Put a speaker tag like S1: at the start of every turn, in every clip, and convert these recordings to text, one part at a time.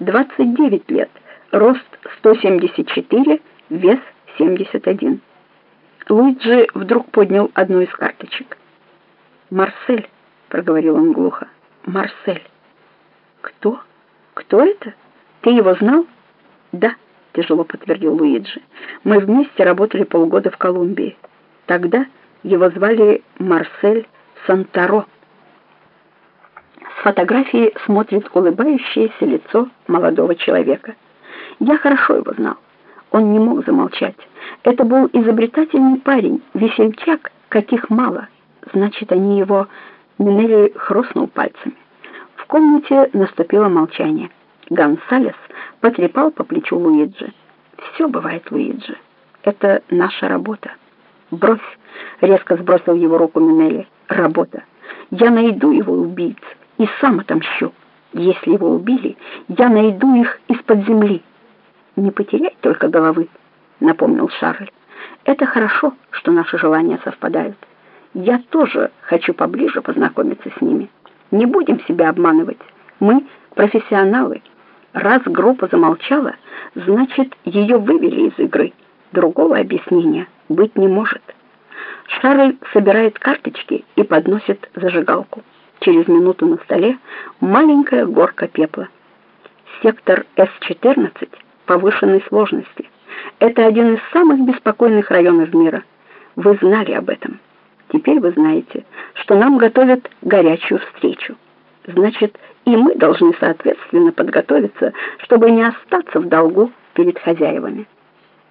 S1: 29 лет, рост 174, вес 71. Луиджи вдруг поднял одну из карточек. «Марсель», — проговорил он глухо, — «Марсель». «Кто? Кто это? Ты его знал?» «Да», — тяжело подтвердил Луиджи. «Мы вместе работали полгода в Колумбии. Тогда его звали Марсель Сантаро». С фотографии смотрит улыбающееся лицо молодого человека. Я хорошо его знал. Он не мог замолчать. Это был изобретательный парень, весельчак, каких мало. Значит, они его... Минелли хрустнул пальцами. В комнате наступило молчание. Гонсалес потрепал по плечу Луиджи. «Все бывает, Луиджи. Это наша работа». «Брось!» — резко сбросил его руку Минелли. «Работа. Я найду его убийц и сам отомщу. Если его убили, я найду их из-под земли». «Не потеряй только головы», — напомнил Шарль. «Это хорошо, что наши желания совпадают. Я тоже хочу поближе познакомиться с ними. Не будем себя обманывать. Мы профессионалы. Раз группа замолчала, значит, ее вывели из игры. Другого объяснения быть не может». Шарль собирает карточки и подносит зажигалку. Через минуту на столе маленькая горка пепла. Сектор С-14 повышенной сложности. Это один из самых беспокойных районов мира. Вы знали об этом. Теперь вы знаете, что нам готовят горячую встречу. Значит, и мы должны соответственно подготовиться, чтобы не остаться в долгу перед хозяевами.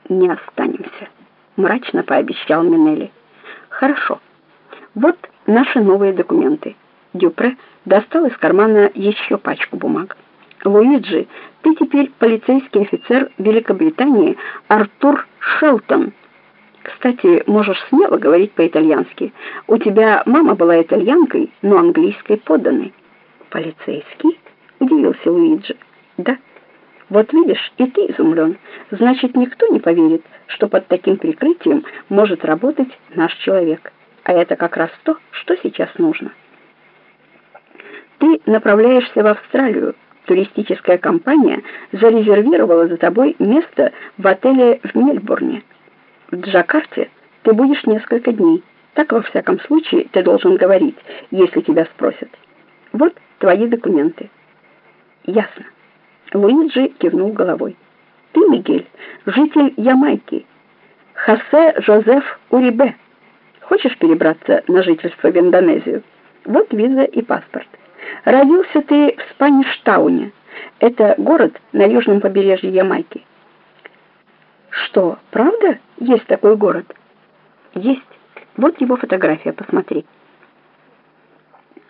S1: Не останемся, мрачно пообещал Минелли. Хорошо. Вот наши новые документы. Дюпре достал из кармана еще пачку бумаг. Луиджи, ты теперь полицейский офицер Великобритании Артур Шелтон. Кстати, можешь смело говорить по-итальянски. У тебя мама была итальянкой, но английской подданной. Полицейский? Удивился Луиджи. Да. Вот видишь, и ты изумлен. Значит, никто не поверит, что под таким прикрытием может работать наш человек. А это как раз то, что сейчас нужно. Ты направляешься в Австралию, туристическая компания зарезервировала за тобой место в отеле в Мельбурне. В Джакарте ты будешь несколько дней. Так, во всяком случае, ты должен говорить, если тебя спросят. Вот твои документы. Ясно. Луиджи кивнул головой. Ты, Мигель, житель Ямайки. Хосе Жозеф Урибе. Хочешь перебраться на жительство в Индонезию? Вот виза и паспорт. Родился ты в Спаништауне. Это город на южном побережье Ямайки. Что, правда есть такой город? Есть. Вот его фотография, посмотри.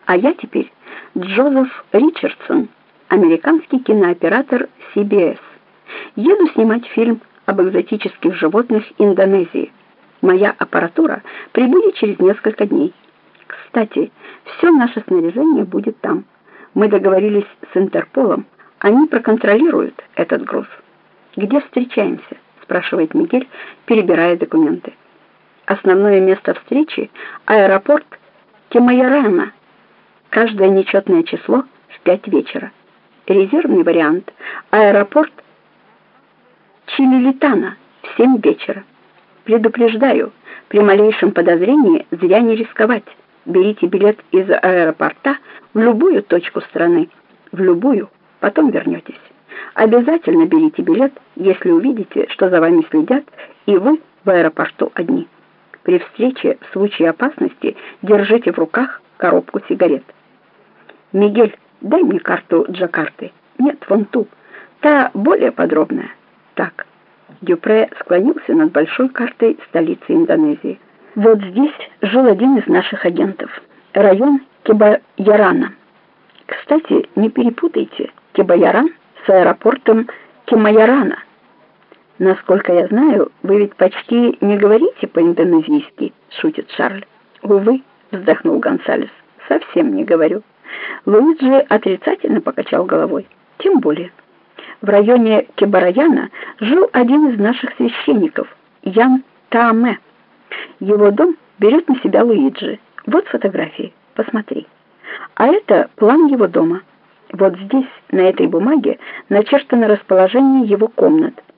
S1: А я теперь Джозеф Ричардсон, американский кинооператор CBS. Еду снимать фильм об экзотических животных Индонезии. Моя аппаратура прибудет через несколько дней. Кстати, все наше снаряжение будет там. Мы договорились с Интерполом, они проконтролируют этот груз. Где встречаемся? спрашивает Мигель, перебирая документы. Основное место встречи аэропорт Кемайорана. Каждое нечетное число в пять вечера. Резервный вариант аэропорт Чилилитана в семь вечера. Предупреждаю, при малейшем подозрении зря не рисковать берите билет из аэропорта в любую точку страны, в любую, потом вернетесь. Обязательно берите билет, если увидите, что за вами следят, и вы в аэропорту одни. При встрече в случае опасности держите в руках коробку сигарет. Мигель, дай мне карту Джакарты. Нет, вон ту. Та более подробная. Так. Дюпре склонился над большой картой столицы Индонезии. Вот здесь жил один из наших агентов. Район Кебаярана. Кстати, не перепутайте Кебаяран с аэропортом Кемаярана. Насколько я знаю, вы ведь почти не говорите по-индонезийски, шутит Шарль. Увы, вздохнул Гонсалес. Совсем не говорю. Луиджи отрицательно покачал головой. Тем более. В районе Кебараяна жил один из наших священников, Ян Тааме. Его дом берет на себя Луиджи. Вот фотографии, посмотри. А это план его дома. Вот здесь, на этой бумаге, начертано расположение его комнат.